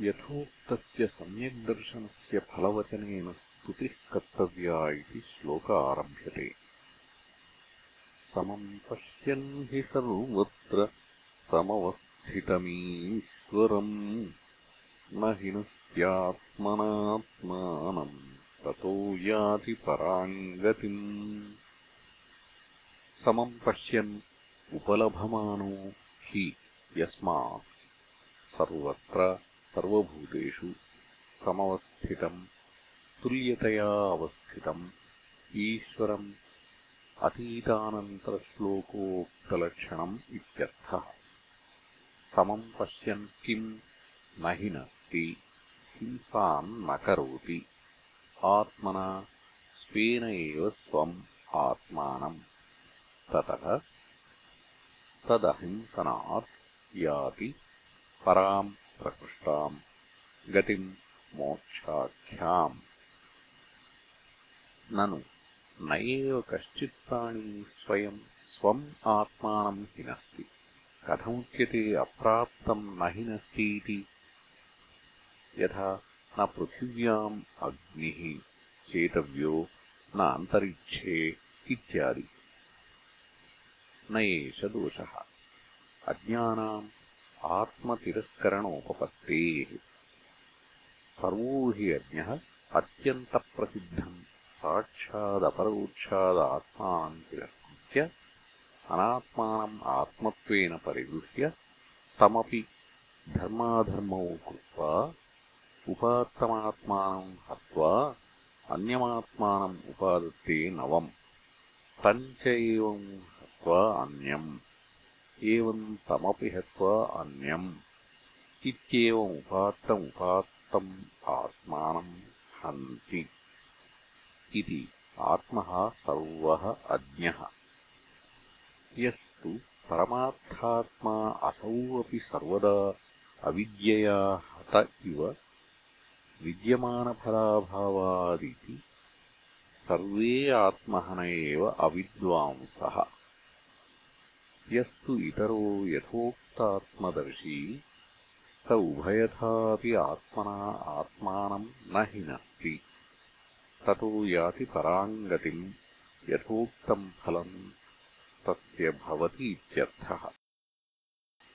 यथोक्तस्य सम्यग्दर्शनस्य फलवचनेन स्तुतिः कर्तव्या इति श्लोक आरभ्यते। समम् पश्यन् हि सर्वत्र समवस्थितमीश्वरम्। न हि नस्त्यात्मनात्मानम् ततो याति पराङ्गतिम्। समम् पश्यन् उपलभमानो हि यस्मात् सर्वत्र सर्वभूतेषु समवस्थितम् तुल्यतया अवस्थितम् ईश्वरम् अतीतानन्तरश्लोकोक्तलक्षणम् इत्यर्थः। समम् पश्यन् किम् न हि नस्ति हिंसाम् न करोति। आत्मना स्वेन एव स्वम् आत्मानम् ततः तदहिंसनात् याति पराम् प्रकृष्टाम् गतिम् मोक्षाख्याम्। ननु न एव प्राणी स्वयम् स्वम् आत्मानम् हि नस्ति कथमुच्यते अप्राप्तम् न हि नस्तीति यथा न पृथिव्याम् अग्निः चेतव्यो न अन्तरिक्षे इत्यादि। न एष दोषः। अज्ञानाम् आत्मतिरस्करणोपपत्तेः। सर्वो हि अज्ञः अत्यन्तप्रसिद्धम्। साक्षादपरोक्षादात्मानम् तिरस्कृत्य अनात्मानम् आत्मत्वेन परिगृह्य तमपि धर्माधर्मौ कृत्वा उपात्तमात्मानम् हत्वा अन्यमात्मानम् उपादत्ते नवम्। तम् च एवम् हत्वा अन्यम् एवम् तमपि हत्वा अन्यम् इत्येवमुपात्तमुपात्तम् आत्मानम् हन्ति इति आत्मः सर्वः अज्ञः। यस्तु परमार्थात्मा असौ अपि सर्वदा अविद्यया हत इव विद्यमानफलाभावादिति सर्वे आत्महन एव अविद्वांसः यस्तु इतरो यथोक्तात्मदर्शी स उभयथापि आत्मना आत्मानम् न हि नस्ति। ततो याति पराङ्गतिम् यथोक्तम् फलम् तस्य भवति इत्यर्थः